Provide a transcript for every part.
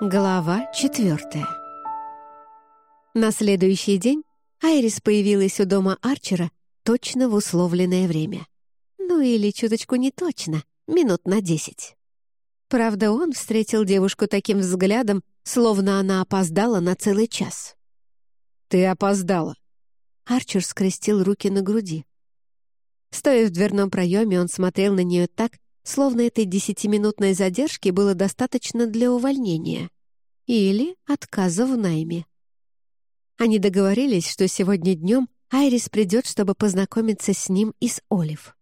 Глава четвертая. На следующий день Айрис появилась у дома Арчера точно в условленное время. Ну или чуточку не точно, минут на десять. Правда, он встретил девушку таким взглядом, словно она опоздала на целый час. «Ты опоздала!» Арчер скрестил руки на груди. Стоя в дверном проеме, он смотрел на нее так, словно этой десятиминутной задержки было достаточно для увольнения или отказа в найме. Они договорились, что сегодня днем Айрис придет, чтобы познакомиться с ним и с Олив.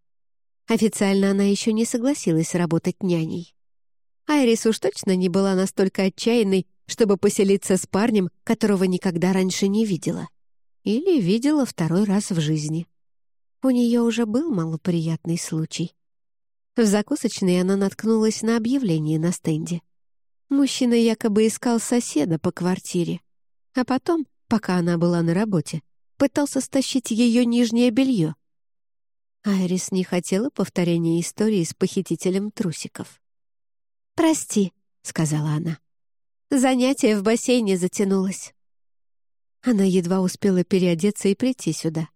Официально она еще не согласилась работать няней. Айрис уж точно не была настолько отчаянной, чтобы поселиться с парнем, которого никогда раньше не видела. Или видела второй раз в жизни. У нее уже был малоприятный случай. В закусочной она наткнулась на объявление на стенде. Мужчина якобы искал соседа по квартире, а потом, пока она была на работе, пытался стащить ее нижнее белье. Айрис не хотела повторения истории с похитителем трусиков. «Прости», — сказала она. «Занятие в бассейне затянулось». Она едва успела переодеться и прийти сюда.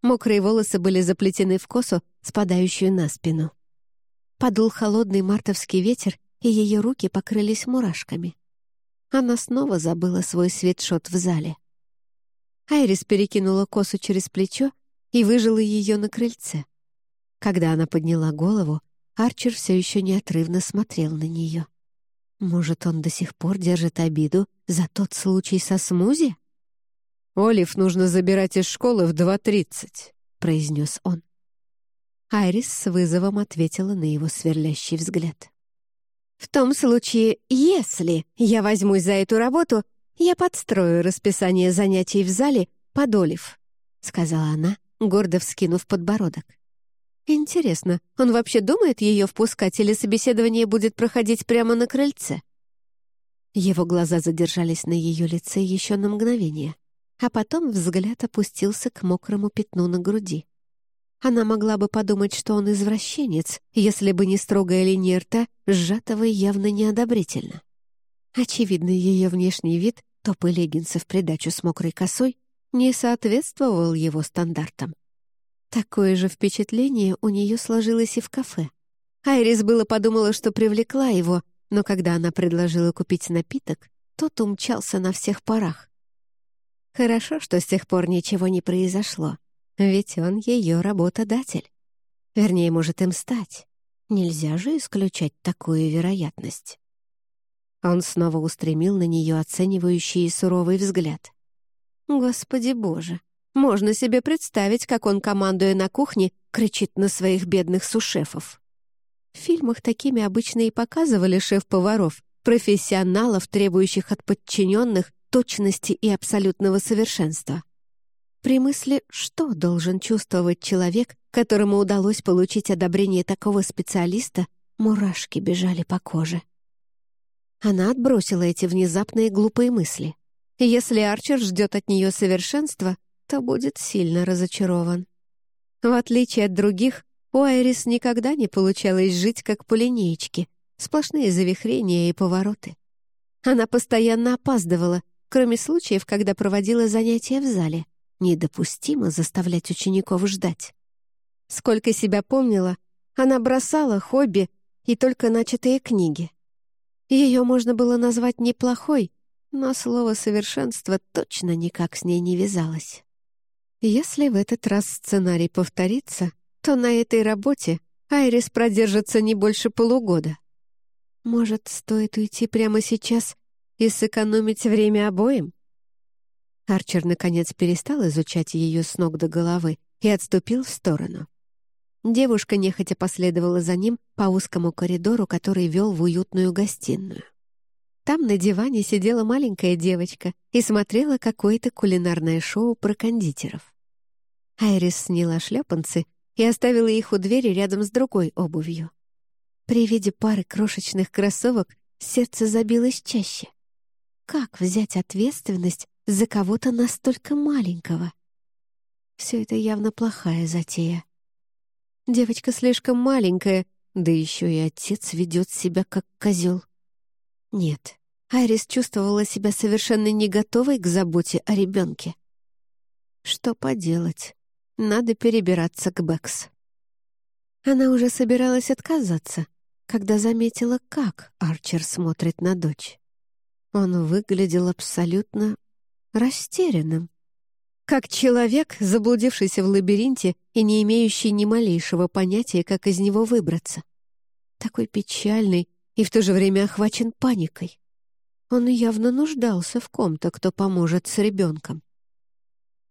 Мокрые волосы были заплетены в косу, спадающую на спину. Подул холодный мартовский ветер, и ее руки покрылись мурашками. Она снова забыла свой свитшот в зале. Айрис перекинула косу через плечо и выжила ее на крыльце. Когда она подняла голову, Арчер все еще неотрывно смотрел на нее. Может, он до сих пор держит обиду за тот случай со смузи? «Олив нужно забирать из школы в 2.30», — произнес он. Айрис с вызовом ответила на его сверлящий взгляд. «В том случае, если я возьмусь за эту работу, я подстрою расписание занятий в зале под Олив», — сказала она, гордо вскинув подбородок. «Интересно, он вообще думает ее впускать или собеседование будет проходить прямо на крыльце?» Его глаза задержались на ее лице еще на мгновение, а потом взгляд опустился к мокрому пятну на груди. Она могла бы подумать, что он извращенец, если бы не строгая линия рта, сжатого явно неодобрительно. Очевидно, ее внешний вид, топы леггинсы в придачу с мокрой косой, не соответствовал его стандартам. Такое же впечатление у нее сложилось и в кафе. Айрис было подумала, что привлекла его, но когда она предложила купить напиток, тот умчался на всех парах. Хорошо, что с тех пор ничего не произошло. Ведь он ее работодатель. Вернее, может им стать. Нельзя же исключать такую вероятность. Он снова устремил на нее оценивающий и суровый взгляд. Господи боже, можно себе представить, как он, командуя на кухне, кричит на своих бедных сушефов. В фильмах такими обычно и показывали шеф-поваров, профессионалов, требующих от подчиненных точности и абсолютного совершенства. При мысли, что должен чувствовать человек, которому удалось получить одобрение такого специалиста, мурашки бежали по коже. Она отбросила эти внезапные глупые мысли. Если Арчер ждет от нее совершенства, то будет сильно разочарован. В отличие от других, у Айрис никогда не получалось жить как по линеечке, сплошные завихрения и повороты. Она постоянно опаздывала, кроме случаев, когда проводила занятия в зале — Недопустимо заставлять учеников ждать. Сколько себя помнила, она бросала хобби и только начатые книги. Ее можно было назвать неплохой, но слово «совершенство» точно никак с ней не вязалось. Если в этот раз сценарий повторится, то на этой работе Айрис продержится не больше полугода. Может, стоит уйти прямо сейчас и сэкономить время обоим? Арчер, наконец, перестал изучать ее с ног до головы и отступил в сторону. Девушка нехотя последовала за ним по узкому коридору, который вел в уютную гостиную. Там на диване сидела маленькая девочка и смотрела какое-то кулинарное шоу про кондитеров. Айрис сняла шлепанцы и оставила их у двери рядом с другой обувью. При виде пары крошечных кроссовок сердце забилось чаще. Как взять ответственность за кого-то настолько маленького. Все это явно плохая затея. Девочка слишком маленькая, да еще и отец ведет себя как козел. Нет, Айрис чувствовала себя совершенно не готовой к заботе о ребенке. Что поделать? Надо перебираться к Бэкс. Она уже собиралась отказаться, когда заметила, как Арчер смотрит на дочь. Он выглядел абсолютно растерянным. Как человек, заблудившийся в лабиринте и не имеющий ни малейшего понятия, как из него выбраться. Такой печальный и в то же время охвачен паникой. Он явно нуждался в ком-то, кто поможет с ребенком.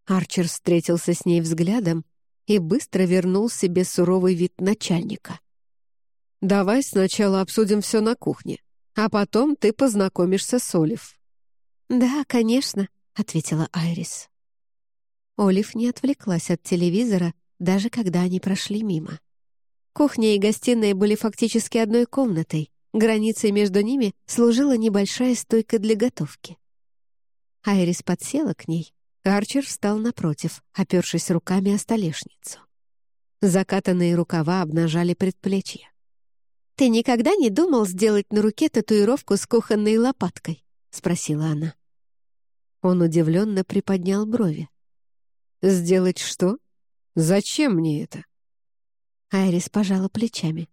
Арчер встретился с ней взглядом и быстро вернул себе суровый вид начальника. «Давай сначала обсудим все на кухне, а потом ты познакомишься с Олив». «Да, конечно», — ответила Айрис. Олив не отвлеклась от телевизора, даже когда они прошли мимо. Кухня и гостиная были фактически одной комнатой, границей между ними служила небольшая стойка для готовки. Айрис подсела к ней, Арчер встал напротив, опершись руками о столешницу. Закатанные рукава обнажали предплечья. «Ты никогда не думал сделать на руке татуировку с кухонной лопаткой?» — спросила она. Он удивленно приподнял брови. «Сделать что? Зачем мне это?» Айрис пожала плечами.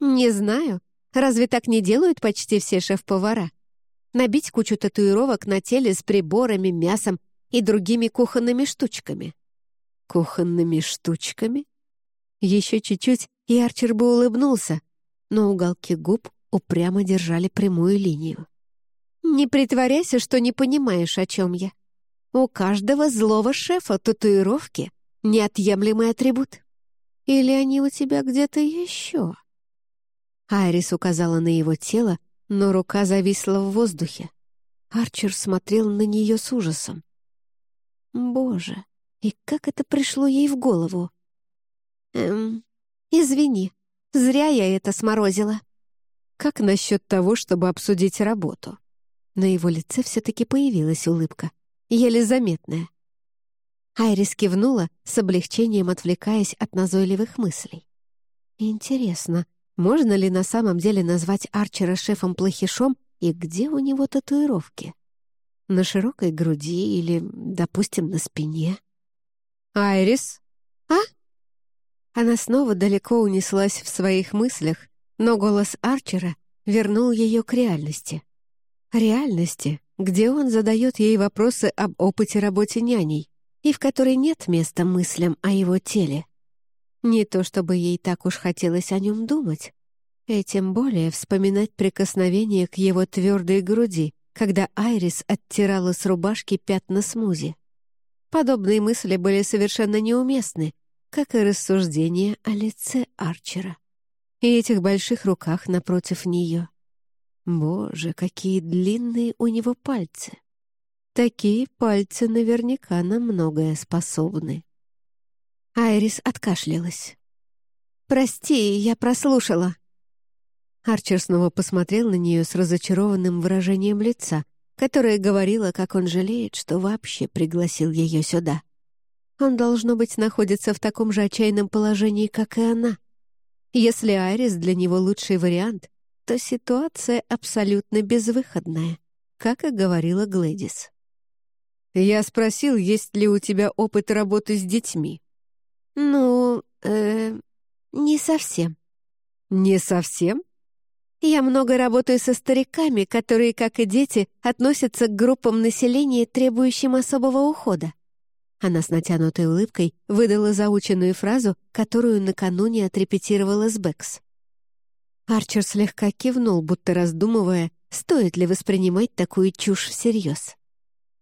«Не знаю. Разве так не делают почти все шеф-повара? Набить кучу татуировок на теле с приборами, мясом и другими кухонными штучками. Кухонными штучками? Еще чуть-чуть, и Арчер бы улыбнулся, но уголки губ упрямо держали прямую линию. «Не притворяйся, что не понимаешь, о чем я. У каждого злого шефа татуировки — неотъемлемый атрибут. Или они у тебя где-то еще?» Айрис указала на его тело, но рука зависла в воздухе. Арчер смотрел на нее с ужасом. Боже, и как это пришло ей в голову? Эм, извини, зря я это сморозила. Как насчет того, чтобы обсудить работу? На его лице все-таки появилась улыбка, еле заметная. Айрис кивнула, с облегчением отвлекаясь от назойливых мыслей. Интересно, можно ли на самом деле назвать Арчера шефом-плохишом и где у него татуировки? На широкой груди или, допустим, на спине. «Айрис?» «А?» Она снова далеко унеслась в своих мыслях, но голос Арчера вернул ее к реальности. Реальности, где он задает ей вопросы об опыте работы няней и в которой нет места мыслям о его теле. Не то чтобы ей так уж хотелось о нем думать, и тем более вспоминать прикосновение к его твердой груди, когда Айрис оттирала с рубашки пятна смузи. Подобные мысли были совершенно неуместны, как и рассуждения о лице Арчера и этих больших руках напротив нее. Боже, какие длинные у него пальцы! Такие пальцы наверняка на многое способны. Айрис откашлялась. «Прости, я прослушала», Арчер снова посмотрел на нее с разочарованным выражением лица, которое говорило, как он жалеет, что вообще пригласил ее сюда. Он, должно быть, находится в таком же отчаянном положении, как и она. Если Айрис для него лучший вариант, то ситуация абсолютно безвыходная, как и говорила Глэдис. «Я спросил, есть ли у тебя опыт работы с детьми?» «Ну, э, не совсем». «Не совсем?» Я много работаю со стариками, которые, как и дети, относятся к группам населения, требующим особого ухода. Она с натянутой улыбкой выдала заученную фразу, которую накануне отрепетировала с Бэкс. Арчер слегка кивнул, будто раздумывая, стоит ли воспринимать такую чушь всерьез.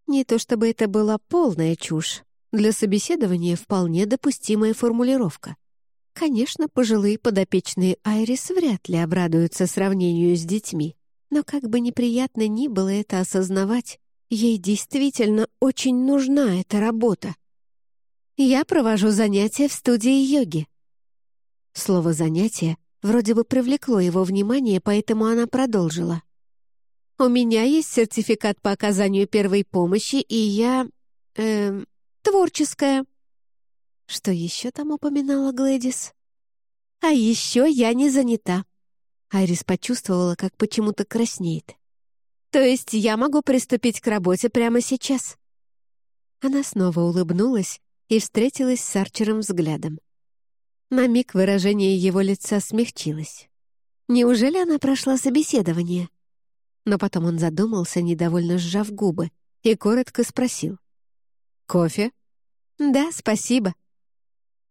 Не то чтобы это была полная чушь. Для собеседования вполне допустимая формулировка. Конечно, пожилые подопечные Айрис вряд ли обрадуются сравнению с детьми, но как бы неприятно ни было это осознавать, ей действительно очень нужна эта работа. Я провожу занятия в студии йоги. Слово «занятие» вроде бы привлекло его внимание, поэтому она продолжила. «У меня есть сертификат по оказанию первой помощи, и я... Эм, творческая». Что еще там упоминала Глэдис? А еще я не занята. Айрис почувствовала, как почему-то краснеет. То есть я могу приступить к работе прямо сейчас?» Она снова улыбнулась и встретилась с Арчером взглядом. На миг выражение его лица смягчилось. Неужели она прошла собеседование? Но потом он задумался, недовольно сжав губы, и коротко спросил. «Кофе?» «Да, спасибо».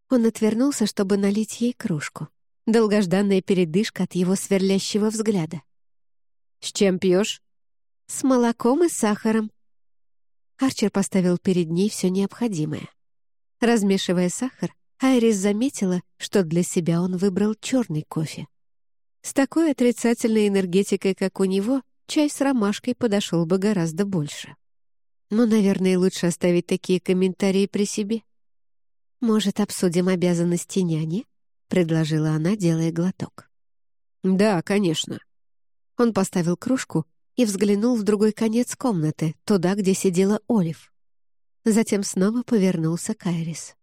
Он отвернулся, чтобы налить ей кружку. Долгожданная передышка от его сверлящего взгляда. «С чем пьешь?» «С молоком и сахаром». Арчер поставил перед ней все необходимое. Размешивая сахар, Айрис заметила, что для себя он выбрал черный кофе. С такой отрицательной энергетикой, как у него, чай с ромашкой подошел бы гораздо больше. Но, наверное, лучше оставить такие комментарии при себе. «Может, обсудим обязанности няни?» — предложила она, делая глоток. «Да, конечно». Он поставил кружку и взглянул в другой конец комнаты, туда, где сидела Олив. Затем снова повернулся к Айрис.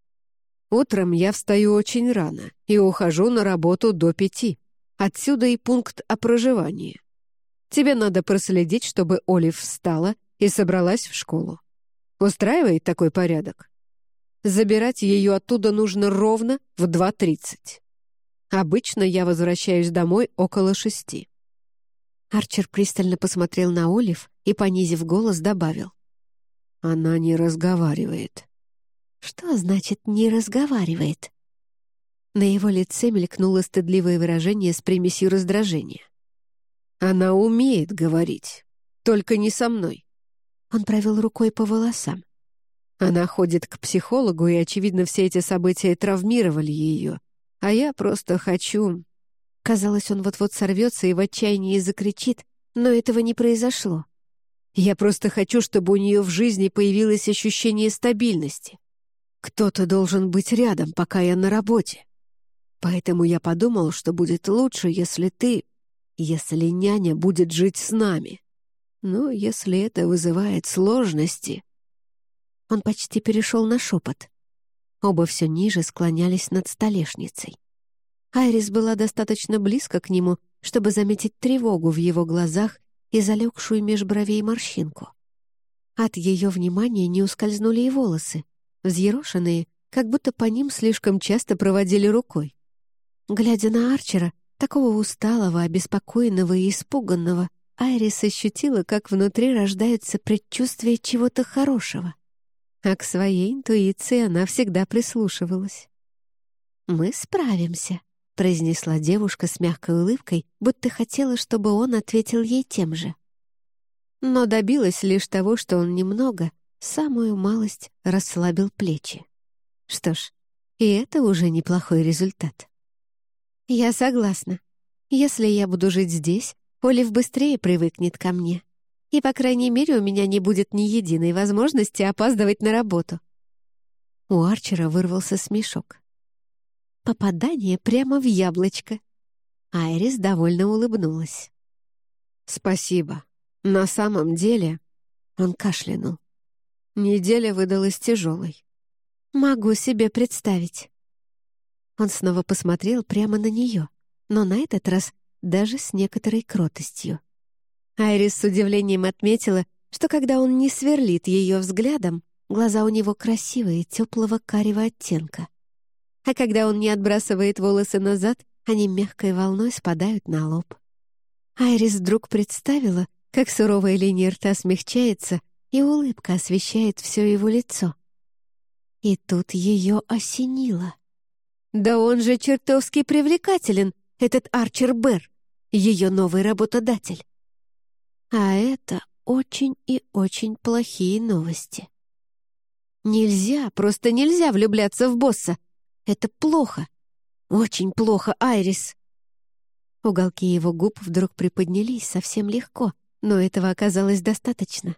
Утром я встаю очень рано и ухожу на работу до пяти. Отсюда и пункт о проживании. Тебе надо проследить, чтобы Олив встала и собралась в школу. Устраивает такой порядок? Забирать ее оттуда нужно ровно в 2.30. Обычно я возвращаюсь домой около шести. Арчер пристально посмотрел на Олив и, понизив голос, добавил. Она не разговаривает. Что значит «не разговаривает»? На его лице мелькнуло стыдливое выражение с примесью раздражения. «Она умеет говорить, только не со мной». Он провел рукой по волосам. Она ходит к психологу, и, очевидно, все эти события травмировали ее. А я просто хочу... Казалось, он вот-вот сорвется и в отчаянии закричит, но этого не произошло. Я просто хочу, чтобы у нее в жизни появилось ощущение стабильности. Кто-то должен быть рядом, пока я на работе. Поэтому я подумал, что будет лучше, если ты... Если няня будет жить с нами. Но если это вызывает сложности... Он почти перешел на шепот. Оба все ниже склонялись над столешницей. Айрис была достаточно близко к нему, чтобы заметить тревогу в его глазах и залегшую меж бровей морщинку. От ее внимания не ускользнули и волосы, взъерошенные, как будто по ним слишком часто проводили рукой. Глядя на Арчера, такого усталого, обеспокоенного и испуганного, Айрис ощутила, как внутри рождается предчувствие чего-то хорошего. А к своей интуиции она всегда прислушивалась. «Мы справимся», — произнесла девушка с мягкой улыбкой, будто хотела, чтобы он ответил ей тем же. Но добилась лишь того, что он немного, самую малость расслабил плечи. Что ж, и это уже неплохой результат. Я согласна. Если я буду жить здесь, Олив быстрее привыкнет ко мне. И, по крайней мере, у меня не будет ни единой возможности опаздывать на работу. У Арчера вырвался смешок. Попадание прямо в яблочко. Айрис довольно улыбнулась. «Спасибо. На самом деле...» Он кашлянул. Неделя выдалась тяжелой. «Могу себе представить». Он снова посмотрел прямо на нее, но на этот раз даже с некоторой кротостью. Айрис с удивлением отметила, что когда он не сверлит ее взглядом, глаза у него красивые, теплого карего оттенка. А когда он не отбрасывает волосы назад, они мягкой волной спадают на лоб. Айрис вдруг представила, как суровая линия рта смягчается, и улыбка освещает все его лицо. И тут ее осенило. Да он же чертовски привлекателен, этот Арчер Берр, ее новый работодатель. А это очень и очень плохие новости. Нельзя, просто нельзя влюбляться в босса. Это плохо. Очень плохо, Айрис. Уголки его губ вдруг приподнялись совсем легко, но этого оказалось достаточно.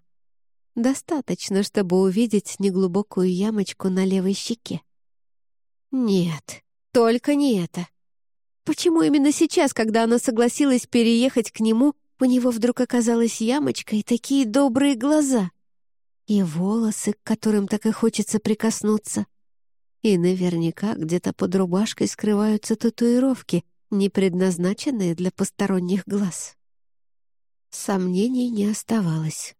Достаточно, чтобы увидеть неглубокую ямочку на левой щеке. Нет, только не это. Почему именно сейчас, когда она согласилась переехать к нему, у него вдруг оказалась ямочка и такие добрые глаза? И волосы, к которым так и хочется прикоснуться. И наверняка где-то под рубашкой скрываются татуировки, не предназначенные для посторонних глаз. Сомнений не оставалось.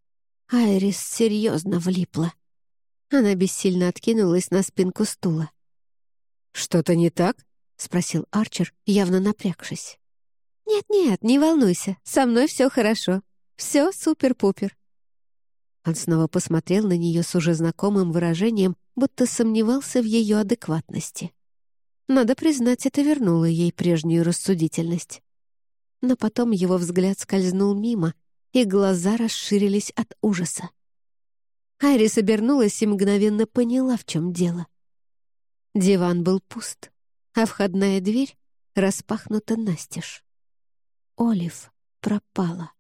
Айрис серьезно влипла. Она бессильно откинулась на спинку стула. «Что-то не так?» — спросил Арчер, явно напрягшись. «Нет-нет, не волнуйся, со мной все хорошо. Все супер-пупер». Он снова посмотрел на нее с уже знакомым выражением, будто сомневался в ее адекватности. Надо признать, это вернуло ей прежнюю рассудительность. Но потом его взгляд скользнул мимо, и глаза расширились от ужаса. Айрис обернулась и мгновенно поняла, в чем дело. Диван был пуст, а входная дверь распахнута настежь. Олив пропала.